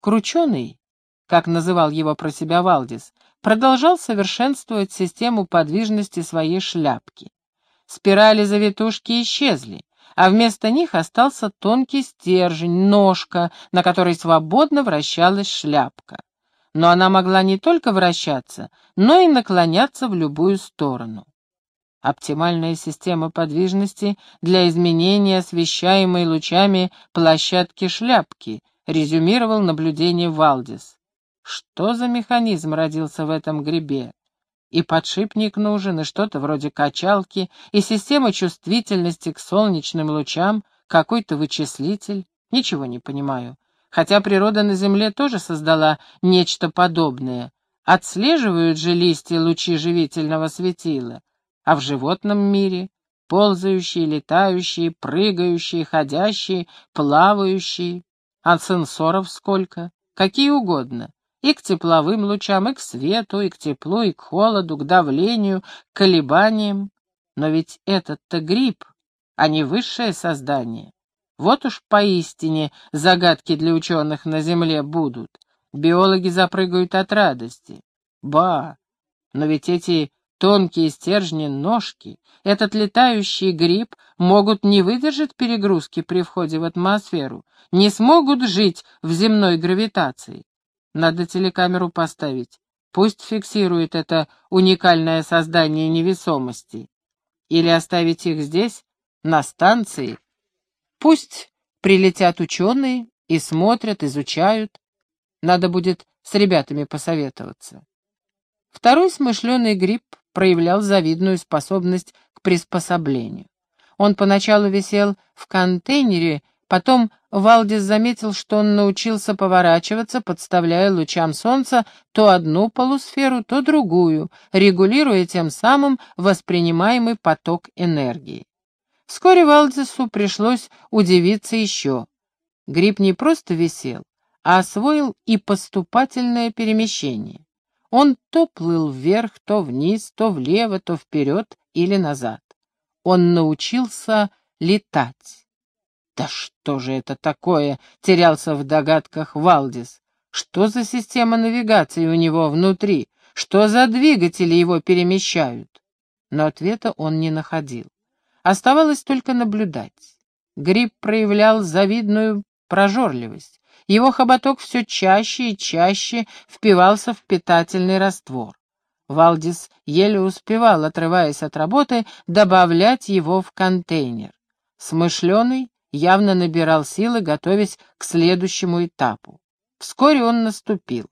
Крученый, как называл его про себя Валдис, продолжал совершенствовать систему подвижности своей шляпки. Спирали-завитушки исчезли, а вместо них остался тонкий стержень, ножка, на которой свободно вращалась шляпка. Но она могла не только вращаться, но и наклоняться в любую сторону. Оптимальная система подвижности для изменения освещаемой лучами площадки шляпки, резюмировал наблюдение Валдис. Что за механизм родился в этом грибе? И подшипник нужен, и что-то вроде качалки, и система чувствительности к солнечным лучам, какой-то вычислитель. Ничего не понимаю. Хотя природа на Земле тоже создала нечто подобное. Отслеживают же листья лучи живительного светила а в животном мире ползающие, летающие, прыгающие, ходящие, плавающие. А сенсоров сколько? Какие угодно. И к тепловым лучам, и к свету, и к теплу, и к холоду, к давлению, к колебаниям. Но ведь этот-то гриб, а не высшее создание. Вот уж поистине загадки для ученых на Земле будут. Биологи запрыгают от радости. Ба! Но ведь эти Тонкие стержни ножки, этот летающий гриб могут не выдержать перегрузки при входе в атмосферу, не смогут жить в земной гравитации. Надо телекамеру поставить. Пусть фиксирует это уникальное создание невесомости. Или оставить их здесь, на станции. Пусть прилетят ученые и смотрят, изучают. Надо будет с ребятами посоветоваться. Второй смышленый гриб проявлял завидную способность к приспособлению. Он поначалу висел в контейнере, потом Валдис заметил, что он научился поворачиваться, подставляя лучам солнца то одну полусферу, то другую, регулируя тем самым воспринимаемый поток энергии. Вскоре Валдису пришлось удивиться еще. Гриб не просто висел, а освоил и поступательное перемещение. Он то плыл вверх, то вниз, то влево, то вперед или назад. Он научился летать. Да что же это такое? Терялся в догадках Валдис. Что за система навигации у него внутри? Что за двигатели его перемещают? Но ответа он не находил. Оставалось только наблюдать. Гриб проявлял завидную прожорливость. Его хоботок все чаще и чаще впивался в питательный раствор. Валдис еле успевал, отрываясь от работы, добавлять его в контейнер. Смышленый явно набирал силы, готовясь к следующему этапу. Вскоре он наступил.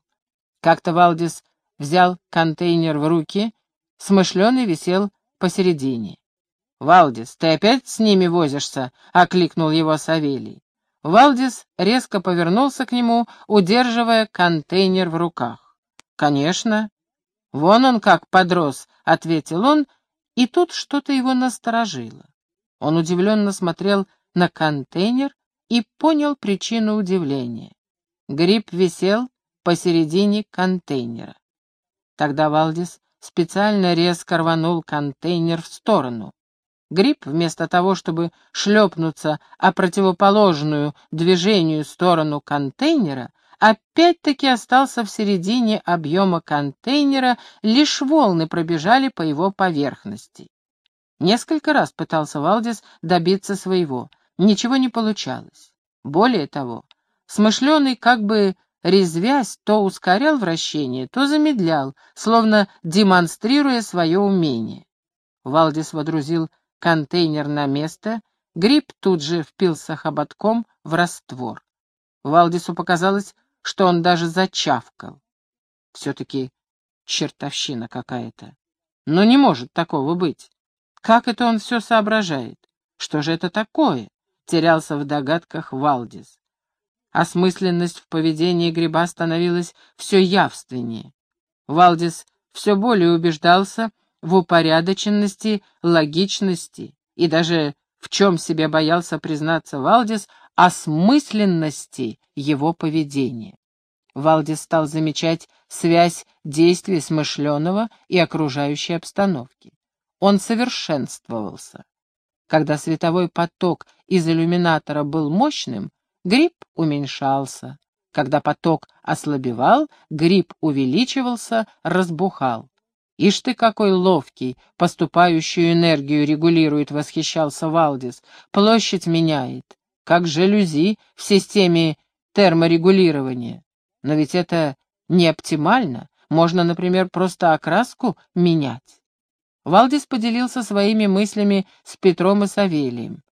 Как-то Валдис взял контейнер в руки, смышленый висел посередине. «Валдис, ты опять с ними возишься?» — окликнул его Савелий. Валдис резко повернулся к нему, удерживая контейнер в руках. «Конечно. Вон он как подрос», — ответил он, и тут что-то его насторожило. Он удивленно смотрел на контейнер и понял причину удивления. Гриб висел посередине контейнера. Тогда Валдис специально резко рванул контейнер в сторону. Гриб, вместо того, чтобы шлепнуться о противоположную движению сторону контейнера, опять-таки остался в середине объема контейнера, лишь волны пробежали по его поверхности. Несколько раз пытался Валдис добиться своего, ничего не получалось. Более того, смышленый как бы резвясь, то ускорял вращение, то замедлял, словно демонстрируя свое умение. Валдис водрузил контейнер на место, гриб тут же впился хоботком в раствор. Валдису показалось, что он даже зачавкал. Все-таки чертовщина какая-то. Но не может такого быть. Как это он все соображает? Что же это такое? Терялся в догадках Валдис. Осмысленность в поведении гриба становилась все явственнее. Валдис все более убеждался, в упорядоченности, логичности и даже, в чем себе боялся признаться Валдис, осмысленности его поведения. Валдис стал замечать связь действий смышленого и окружающей обстановки. Он совершенствовался. Когда световой поток из иллюминатора был мощным, гриб уменьшался. Когда поток ослабевал, гриб увеличивался, разбухал. «Ишь ты какой ловкий, поступающую энергию регулирует», — восхищался Валдис. «Площадь меняет, как жалюзи в системе терморегулирования. Но ведь это не оптимально, можно, например, просто окраску менять». Валдис поделился своими мыслями с Петром и Савелием.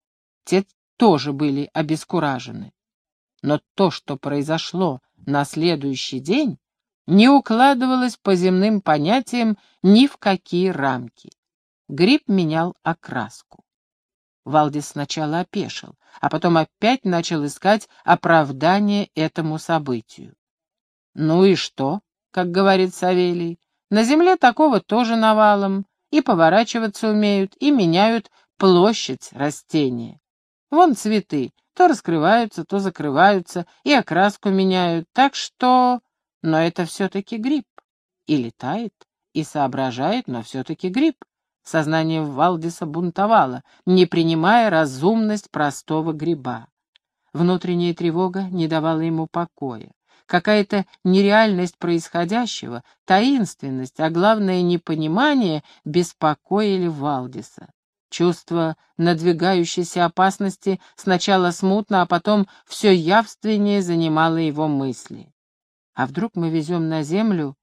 Те тоже были обескуражены. Но то, что произошло на следующий день, не укладывалось по земным понятиям ни в какие рамки. Гриб менял окраску. Валдис сначала опешил, а потом опять начал искать оправдание этому событию. «Ну и что?» — как говорит Савелий. «На земле такого тоже навалом, и поворачиваться умеют, и меняют площадь растения. Вон цветы, то раскрываются, то закрываются, и окраску меняют, так что... Но это все-таки гриб. И летает, и соображает, но все-таки гриб. Сознание Валдиса бунтовало, не принимая разумность простого гриба. Внутренняя тревога не давала ему покоя. Какая-то нереальность происходящего, таинственность, а главное непонимание беспокоили Валдиса. Чувство надвигающейся опасности сначала смутно, а потом все явственнее занимало его мысли. А вдруг мы везем на землю?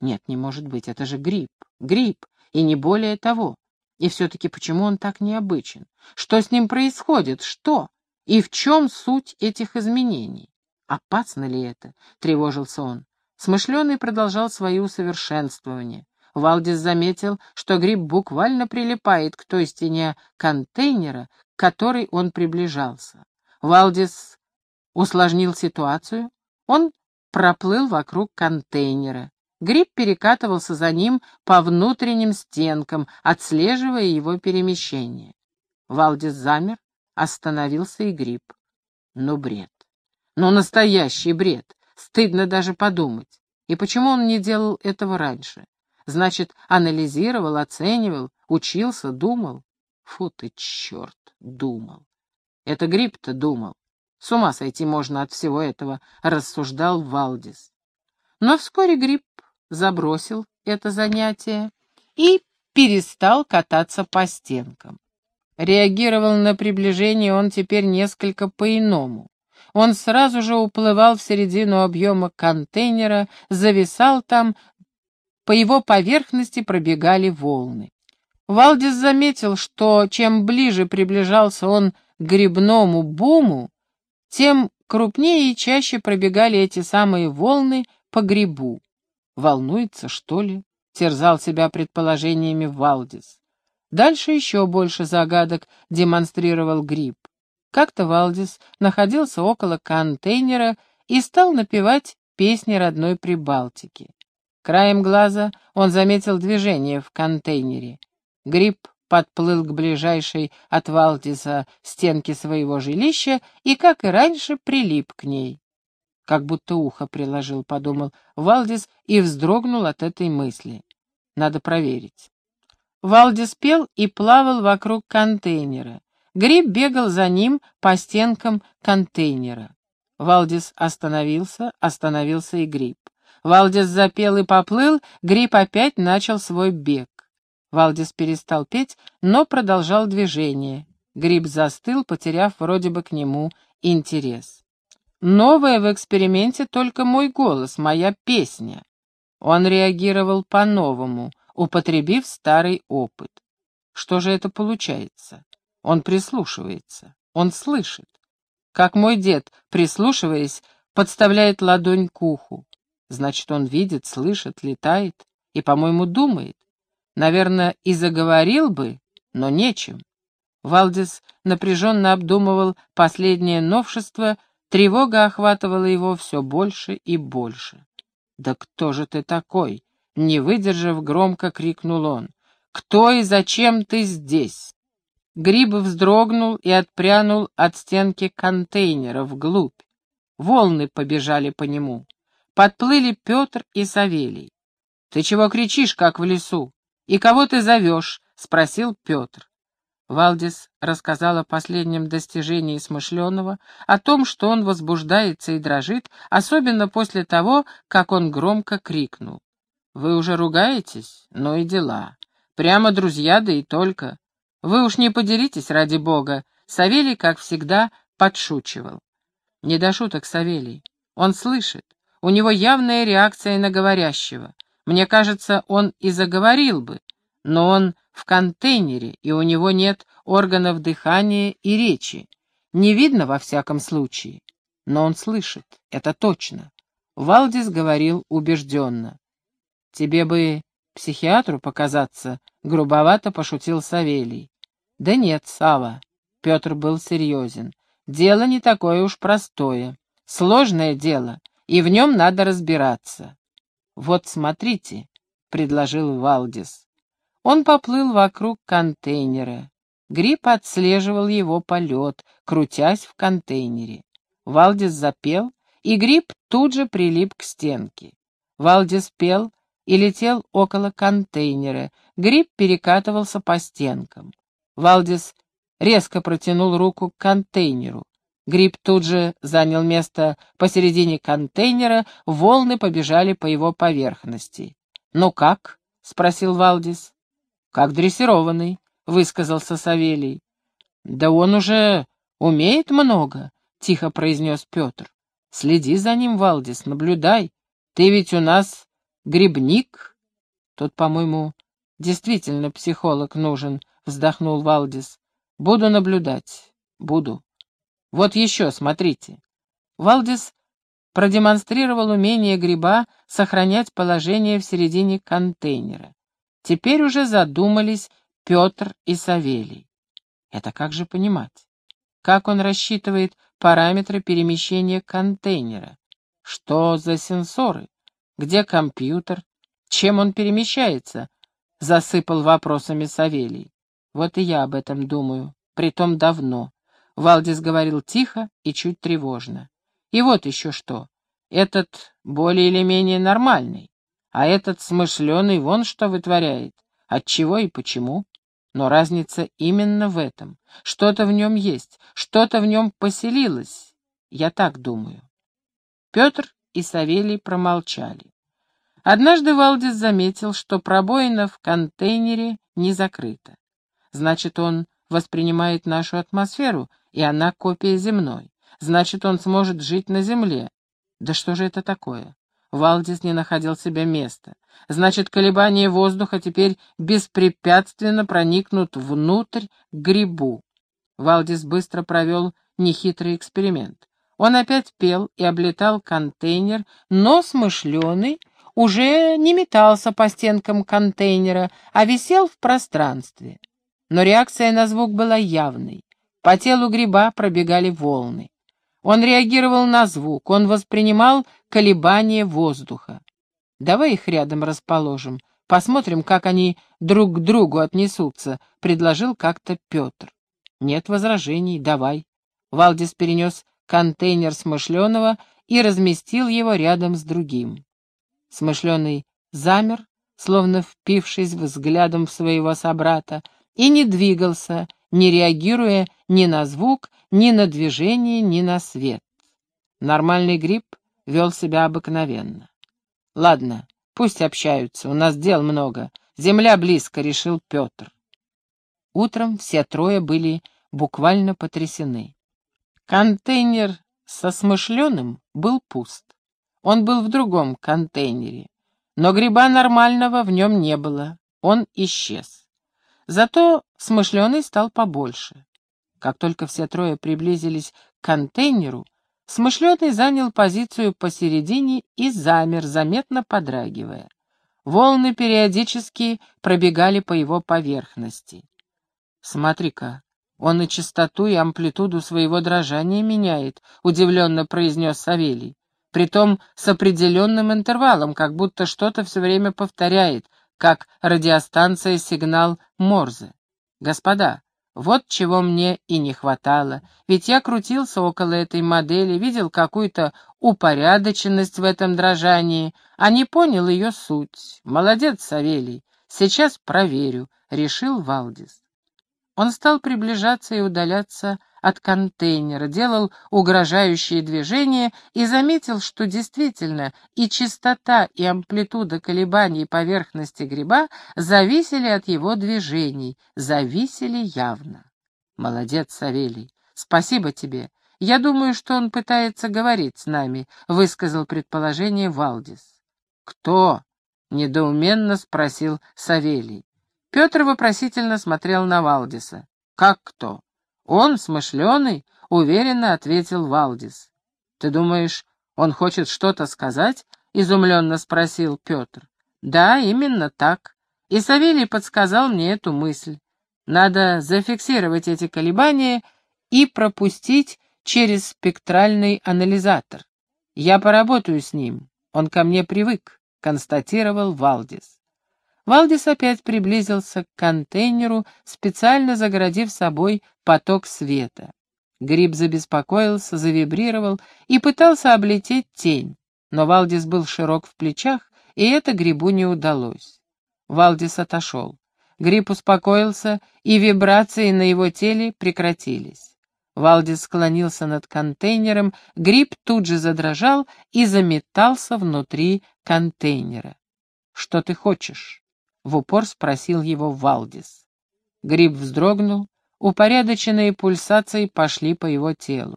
Нет, не может быть, это же гриб, гриб, и не более того. И все-таки почему он так необычен? Что с ним происходит? Что? И в чем суть этих изменений? Опасно ли это? Тревожился он. Смышленый продолжал свои усовершенствования. Валдис заметил, что гриб буквально прилипает к той стене контейнера, к которой он приближался. Валдис усложнил ситуацию. Он проплыл вокруг контейнера. Гриб перекатывался за ним по внутренним стенкам, отслеживая его перемещение. Валдис замер, остановился и гриб. Ну, бред. Ну, настоящий бред. Стыдно даже подумать. И почему он не делал этого раньше? Значит, анализировал, оценивал, учился, думал. Фу ты, черт, думал. Это гриб-то думал. С ума сойти можно от всего этого, рассуждал Валдис. Но вскоре гриб забросил это занятие и перестал кататься по стенкам. Реагировал на приближение он теперь несколько по-иному. Он сразу же уплывал в середину объема контейнера, зависал там, по его поверхности пробегали волны. Валдис заметил, что чем ближе приближался он к грибному буму, тем крупнее и чаще пробегали эти самые волны по грибу. Волнуется, что ли? Терзал себя предположениями Валдис. Дальше еще больше загадок демонстрировал гриб. Как-то Валдис находился около контейнера и стал напевать песни родной Прибалтики. Краем глаза он заметил движение в контейнере. Гриб подплыл к ближайшей от Валдиса стенке своего жилища и, как и раньше, прилип к ней. Как будто ухо приложил, подумал Валдис и вздрогнул от этой мысли. Надо проверить. Валдис пел и плавал вокруг контейнера. Гриб бегал за ним по стенкам контейнера. Валдис остановился, остановился и гриб. Валдис запел и поплыл, гриб опять начал свой бег. Валдис перестал петь, но продолжал движение. Гриб застыл, потеряв вроде бы к нему интерес. Новое в эксперименте только мой голос, моя песня. Он реагировал по-новому, употребив старый опыт. Что же это получается? Он прислушивается, он слышит. Как мой дед, прислушиваясь, подставляет ладонь к уху. Значит, он видит, слышит, летает и, по-моему, думает. Наверное, и заговорил бы, но нечем. Валдис напряженно обдумывал последнее новшество, тревога охватывала его все больше и больше. «Да кто же ты такой?» — не выдержав, громко крикнул он. «Кто и зачем ты здесь?» Гриб вздрогнул и отпрянул от стенки контейнера вглубь. Волны побежали по нему. Подплыли Петр и Савелий. «Ты чего кричишь, как в лесу? И кого ты зовешь?» — спросил Петр. Валдис рассказал о последнем достижении Смышленого, о том, что он возбуждается и дрожит, особенно после того, как он громко крикнул. «Вы уже ругаетесь? Ну и дела. Прямо друзья, да и только. Вы уж не поделитесь, ради бога». Савелий, как всегда, подшучивал. Не до шуток, Савелий. Он слышит. У него явная реакция на говорящего. Мне кажется, он и заговорил бы, но он в контейнере, и у него нет органов дыхания и речи. Не видно во всяком случае, но он слышит, это точно. Валдис говорил убежденно. «Тебе бы психиатру показаться», — грубовато пошутил Савелий. «Да нет, Сава», — Петр был серьезен, — «дело не такое уж простое, сложное дело, и в нем надо разбираться». «Вот смотрите», — предложил Валдис. Он поплыл вокруг контейнера. Гриб отслеживал его полет, крутясь в контейнере. Валдис запел, и гриб тут же прилип к стенке. Валдис пел и летел около контейнера. Гриб перекатывался по стенкам. Валдис резко протянул руку к контейнеру. Гриб тут же занял место посередине контейнера, волны побежали по его поверхности. «Ну как?» — спросил Валдис. «Как дрессированный», — высказался Савелий. «Да он уже умеет много», — тихо произнес Петр. «Следи за ним, Валдис, наблюдай. Ты ведь у нас грибник». «Тут, по-моему, действительно психолог нужен», — вздохнул Валдис. «Буду наблюдать. Буду. Вот еще, смотрите». Валдис продемонстрировал умение гриба сохранять положение в середине контейнера. Теперь уже задумались Петр и Савелий. Это как же понимать? Как он рассчитывает параметры перемещения контейнера? Что за сенсоры? Где компьютер? Чем он перемещается? Засыпал вопросами Савелий. Вот и я об этом думаю, притом давно. Валдис говорил тихо и чуть тревожно. И вот еще что. Этот более или менее нормальный. А этот смышленый вон что вытворяет. Отчего и почему? Но разница именно в этом. Что-то в нем есть, что-то в нем поселилось. Я так думаю. Петр и Савелий промолчали. Однажды Валдис заметил, что пробоина в контейнере не закрыта. Значит, он воспринимает нашу атмосферу, и она копия земной. Значит, он сможет жить на Земле. Да что же это такое? Валдис не находил себе места. Значит, колебания воздуха теперь беспрепятственно проникнут внутрь к грибу. Валдис быстро провел нехитрый эксперимент. Он опять пел и облетал контейнер, но смышленый уже не метался по стенкам контейнера, а висел в пространстве. Но реакция на звук была явной. По телу гриба пробегали волны. Он реагировал на звук, он воспринимал колебания воздуха. Давай их рядом расположим, посмотрим, как они друг к другу отнесутся, предложил как-то Петр. Нет возражений, давай. Валдис перенес контейнер смышленого и разместил его рядом с другим. Смышленый замер, словно впившись взглядом в своего собрата, и не двигался, не реагируя ни на звук, ни на движение, ни на свет. Нормальный гриб вел себя обыкновенно. «Ладно, пусть общаются, у нас дел много. Земля близко», — решил Петр. Утром все трое были буквально потрясены. Контейнер со смышленым был пуст. Он был в другом контейнере, но гриба нормального в нем не было, он исчез. Зато смышленый стал побольше. Как только все трое приблизились к контейнеру, смышленый занял позицию посередине и замер, заметно подрагивая. Волны периодически пробегали по его поверхности. «Смотри-ка, он и частоту, и амплитуду своего дрожания меняет», — удивленно произнес Савелий. «Притом с определенным интервалом, как будто что-то все время повторяет, как радиостанция сигнал Морзе. Господа, вот чего мне и не хватало, ведь я крутился около этой модели, видел какую-то упорядоченность в этом дрожании, а не понял ее суть. Молодец, Савелий, сейчас проверю, — решил Валдис. Он стал приближаться и удаляться от контейнера, делал угрожающие движения и заметил, что действительно и частота, и амплитуда колебаний поверхности гриба зависели от его движений, зависели явно. Молодец, Савелий, спасибо тебе. Я думаю, что он пытается говорить с нами, высказал предположение Валдис. Кто? недоуменно спросил Савелий. Петр вопросительно смотрел на Валдиса. «Как кто?» «Он, смышленый», — уверенно ответил Валдис. «Ты думаешь, он хочет что-то сказать?» — изумленно спросил Петр. «Да, именно так. И Савелий подсказал мне эту мысль. Надо зафиксировать эти колебания и пропустить через спектральный анализатор. Я поработаю с ним. Он ко мне привык», — констатировал Валдис. Валдис опять приблизился к контейнеру, специально загородив собой поток света. Гриб забеспокоился, завибрировал и пытался облететь тень, но Валдис был широк в плечах, и это грибу не удалось. Валдис отошел. Гриб успокоился, и вибрации на его теле прекратились. Валдис склонился над контейнером, гриб тут же задрожал и заметался внутри контейнера. «Что ты хочешь?» В упор спросил его Валдис. Гриб вздрогнул, упорядоченные пульсации пошли по его телу.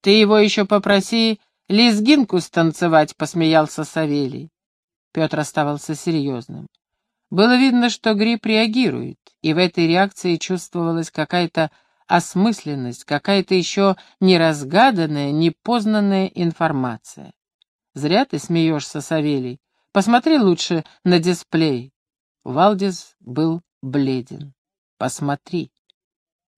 «Ты его еще попроси лезгинку станцевать», — посмеялся Савелий. Петр оставался серьезным. Было видно, что гриб реагирует, и в этой реакции чувствовалась какая-то осмысленность, какая-то еще неразгаданная, непознанная информация. «Зря ты смеешься, Савелий. Посмотри лучше на дисплей. Валдис был бледен. «Посмотри».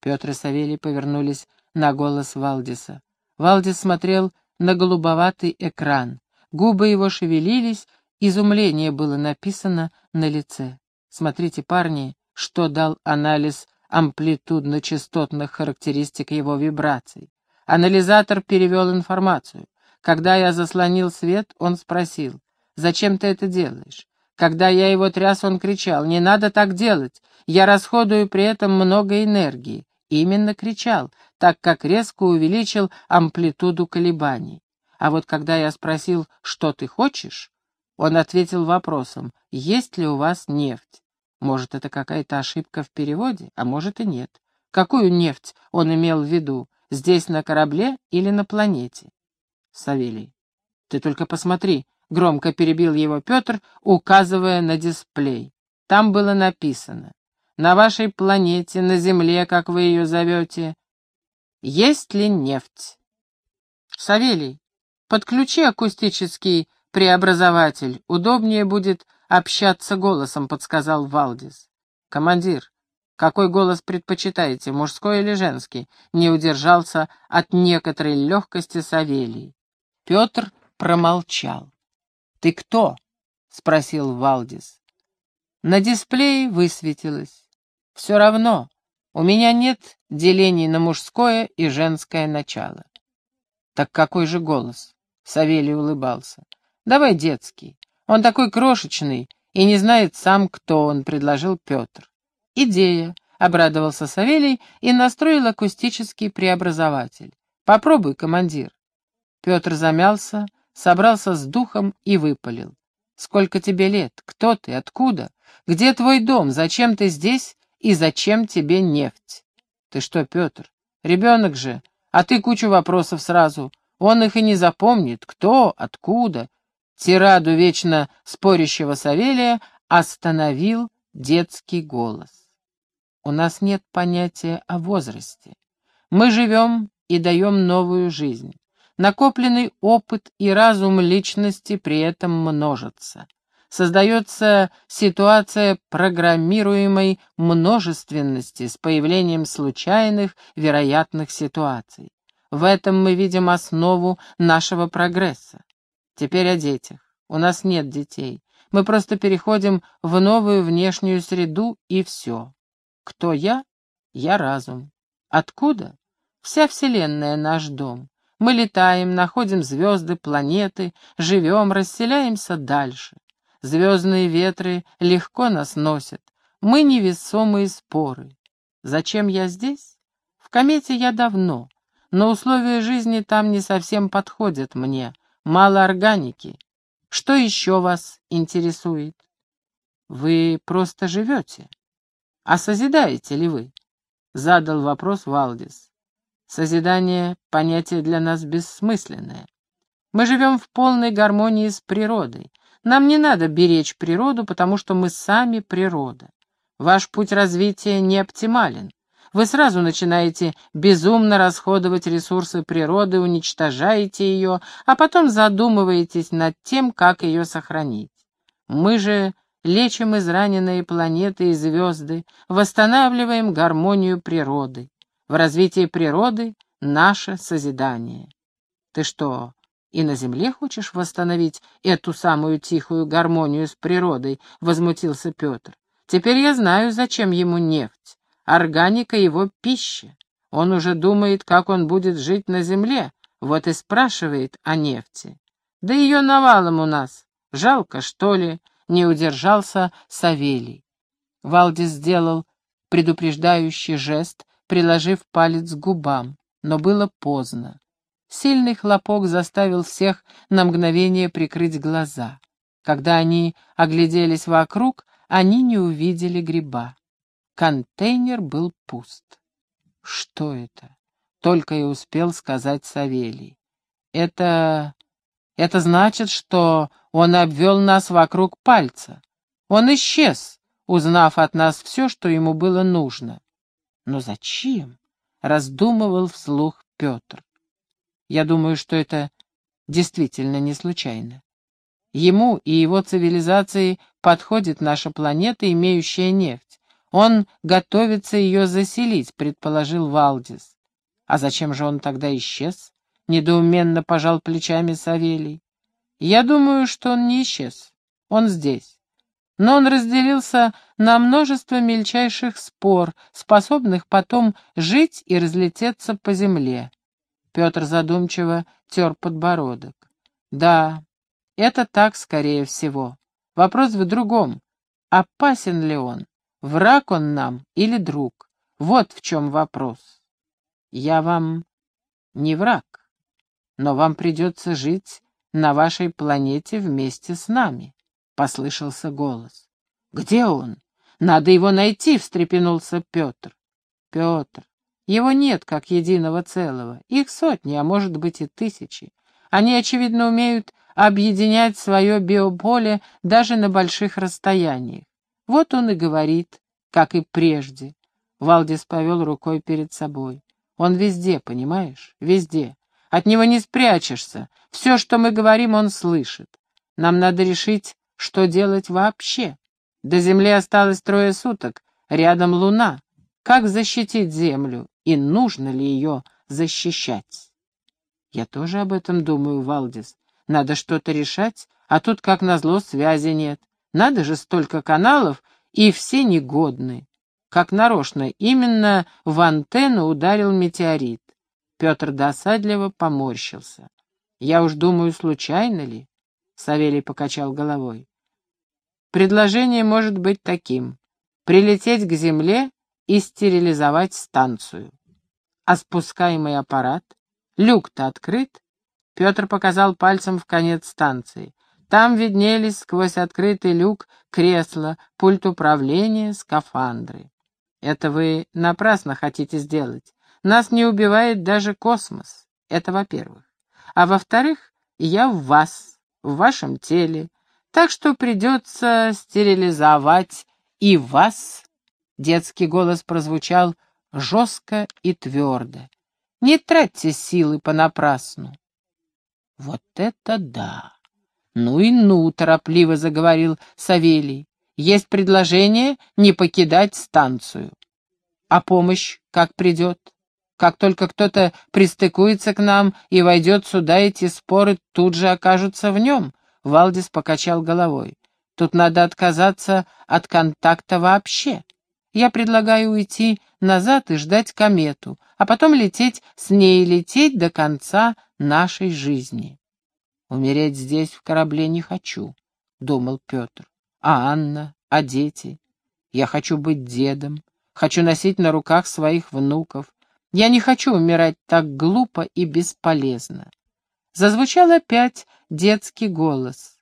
Петр и Савелий повернулись на голос Валдиса. Валдис смотрел на голубоватый экран. Губы его шевелились, изумление было написано на лице. «Смотрите, парни, что дал анализ амплитудно-частотных характеристик его вибраций. Анализатор перевел информацию. Когда я заслонил свет, он спросил, «Зачем ты это делаешь? Когда я его тряс, он кричал, «Не надо так делать! Я расходую при этом много энергии». Именно кричал, так как резко увеличил амплитуду колебаний. А вот когда я спросил, что ты хочешь, он ответил вопросом, есть ли у вас нефть. Может, это какая-то ошибка в переводе, а может и нет. Какую нефть он имел в виду, здесь на корабле или на планете? Савелий, ты только посмотри, — громко перебил его Петр, указывая на дисплей. Там было написано «На вашей планете, на Земле, как вы ее зовете, есть ли нефть?» «Савелий, подключи акустический преобразователь, удобнее будет общаться голосом», — подсказал Валдис. «Командир, какой голос предпочитаете, мужской или женский?» — не удержался от некоторой легкости Савелий. Петр промолчал. «Ты кто?» — спросил Валдис. На дисплее высветилось. «Все равно, у меня нет делений на мужское и женское начало». «Так какой же голос?» — Савелий улыбался. «Давай детский. Он такой крошечный и не знает сам, кто он», — предложил Петр. «Идея», — обрадовался Савелий и настроил акустический преобразователь. «Попробуй, командир». Петр замялся, собрался с духом и выпалил. «Сколько тебе лет? Кто ты? Откуда? Где твой дом? Зачем ты здесь? И зачем тебе нефть?» «Ты что, Петр? Ребенок же, а ты кучу вопросов сразу. Он их и не запомнит. Кто? Откуда?» Тираду вечно спорящего Савелия остановил детский голос. «У нас нет понятия о возрасте. Мы живем и даем новую жизнь. Накопленный опыт и разум личности при этом множатся. Создается ситуация программируемой множественности с появлением случайных вероятных ситуаций. В этом мы видим основу нашего прогресса. Теперь о детях. У нас нет детей. Мы просто переходим в новую внешнюю среду и все. Кто я? Я разум. Откуда? Вся Вселенная наш дом. Мы летаем, находим звезды, планеты, живем, расселяемся дальше. Звездные ветры легко нас носят. Мы невесомые споры. Зачем я здесь? В комете я давно, но условия жизни там не совсем подходят мне, мало органики. Что еще вас интересует? Вы просто живете. А созидаете ли вы? Задал вопрос Валдис. Созидание — понятие для нас бессмысленное. Мы живем в полной гармонии с природой. Нам не надо беречь природу, потому что мы сами природа. Ваш путь развития не оптимален. Вы сразу начинаете безумно расходовать ресурсы природы, уничтожаете ее, а потом задумываетесь над тем, как ее сохранить. Мы же лечим израненные планеты и звезды, восстанавливаем гармонию природы. В развитии природы наше созидание. Ты что, и на земле хочешь восстановить эту самую тихую гармонию с природой? — возмутился Петр. Теперь я знаю, зачем ему нефть. Органика его пища. Он уже думает, как он будет жить на земле, вот и спрашивает о нефти. Да ее навалом у нас. Жалко, что ли, не удержался Савелий. Валдис сделал предупреждающий жест, приложив палец к губам, но было поздно. Сильный хлопок заставил всех на мгновение прикрыть глаза. Когда они огляделись вокруг, они не увидели гриба. Контейнер был пуст. Что это? Только и успел сказать Савелий. Это... это значит, что он обвел нас вокруг пальца. Он исчез, узнав от нас все, что ему было нужно. Но зачем? Раздумывал вслух Петр. Я думаю, что это действительно не случайно. Ему и его цивилизации подходит наша планета, имеющая нефть. Он готовится ее заселить, предположил Валдис. А зачем же он тогда исчез? Недоуменно пожал плечами Савелий. Я думаю, что он не исчез. Он здесь. Но он разделился на множество мельчайших спор, способных потом жить и разлететься по земле. Петр задумчиво тер подбородок. Да, это так, скорее всего. Вопрос в другом. Опасен ли он? Враг он нам или друг? Вот в чем вопрос. Я вам не враг, но вам придется жить на вашей планете вместе с нами, — послышался голос. Где он? Надо его найти, — встрепенулся Петр. Петр, его нет как единого целого. Их сотни, а может быть и тысячи. Они, очевидно, умеют объединять свое биополе даже на больших расстояниях. Вот он и говорит, как и прежде. Валдис повел рукой перед собой. Он везде, понимаешь? Везде. От него не спрячешься. Все, что мы говорим, он слышит. Нам надо решить, что делать вообще. До Земли осталось трое суток. Рядом Луна. Как защитить Землю? И нужно ли ее защищать? Я тоже об этом думаю, Валдис. Надо что-то решать, а тут, как назло, связи нет. Надо же столько каналов, и все негодны. Как нарочно, именно в антенну ударил метеорит. Петр досадливо поморщился. Я уж думаю, случайно ли? Савелий покачал головой. Предложение может быть таким. Прилететь к Земле и стерилизовать станцию. А спускаемый аппарат? Люк-то открыт? Петр показал пальцем в конец станции. Там виднелись сквозь открытый люк кресла, пульт управления, скафандры. Это вы напрасно хотите сделать. Нас не убивает даже космос. Это во-первых. А во-вторых, я в вас, в вашем теле, так что придется стерилизовать и вас. Детский голос прозвучал жестко и твердо. Не тратьте силы понапрасну. Вот это да! Ну и ну, торопливо заговорил Савелий. Есть предложение не покидать станцию. А помощь как придет? Как только кто-то пристыкуется к нам и войдет сюда, эти споры тут же окажутся в нем. Валдис покачал головой. Тут надо отказаться от контакта вообще. Я предлагаю уйти назад и ждать комету, а потом лететь с ней, лететь до конца нашей жизни. «Умереть здесь в корабле не хочу», — думал Петр. «А Анна? А дети? Я хочу быть дедом, хочу носить на руках своих внуков. Я не хочу умирать так глупо и бесполезно. Зазвучал опять детский голос.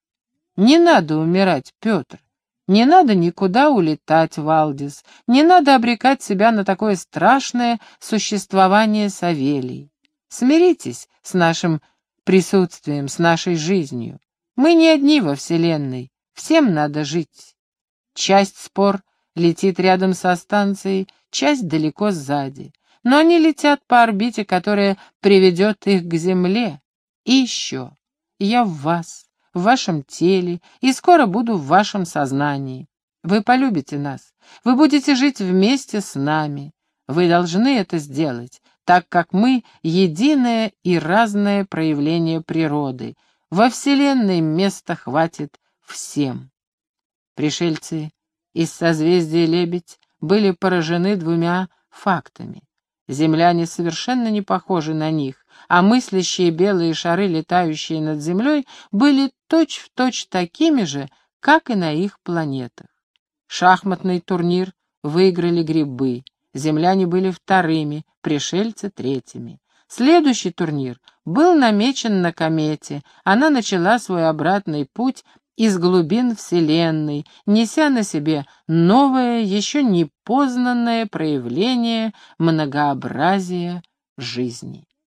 «Не надо умирать, Петр. Не надо никуда улетать, Валдис. Не надо обрекать себя на такое страшное существование Савелий. Смиритесь с нашим присутствием, с нашей жизнью. Мы не одни во Вселенной. Всем надо жить. Часть спор летит рядом со станцией, часть далеко сзади. Но они летят по орбите, которая приведет их к Земле. И еще. Я в вас, в вашем теле, и скоро буду в вашем сознании. Вы полюбите нас, вы будете жить вместе с нами. Вы должны это сделать, так как мы — единое и разное проявление природы. Во Вселенной места хватит всем. Пришельцы из созвездия Лебедь были поражены двумя фактами. Земляне совершенно не похожи на них, а мыслящие белые шары, летающие над Землей, были точь-в-точь точь такими же, как и на их планетах. Шахматный турнир выиграли грибы, земляне были вторыми, пришельцы — третьими. Следующий турнир был намечен на комете, она начала свой обратный путь из глубин Вселенной, неся на себе новое, еще не познанное проявление многообразия жизни.